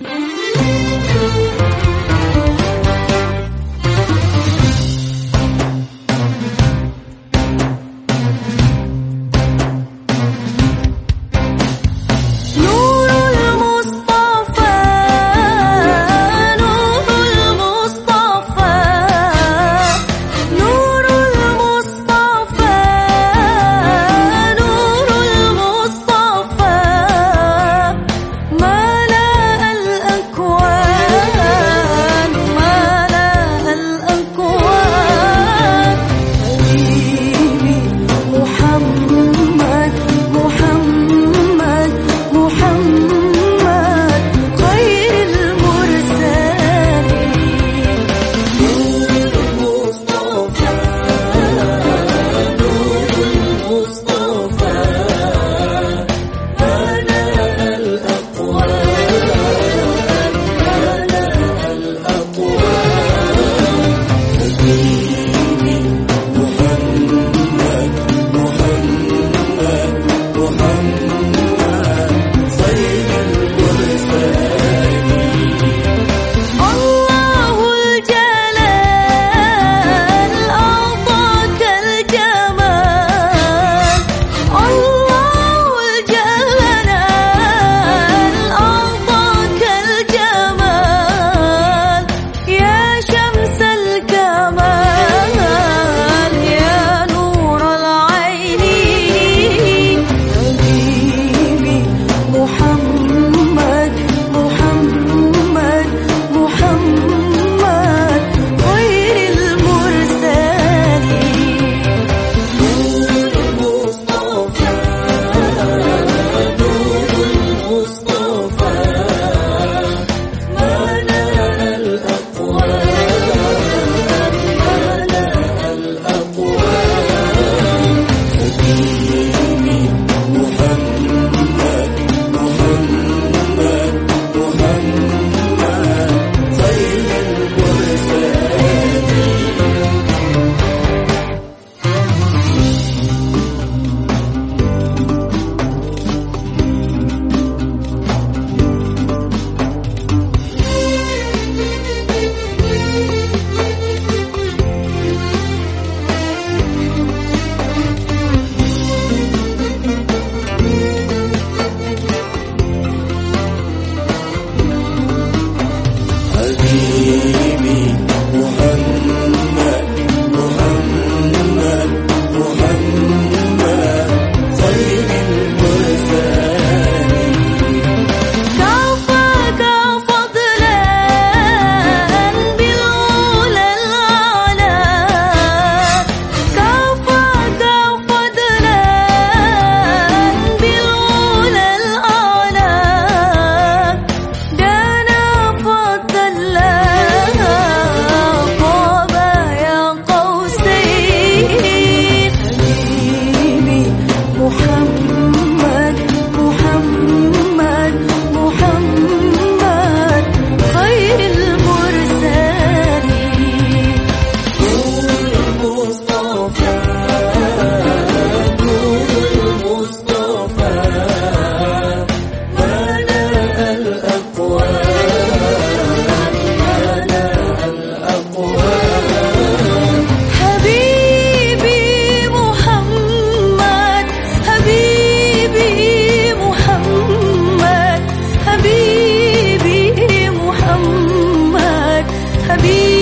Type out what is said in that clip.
Bye. حبيبي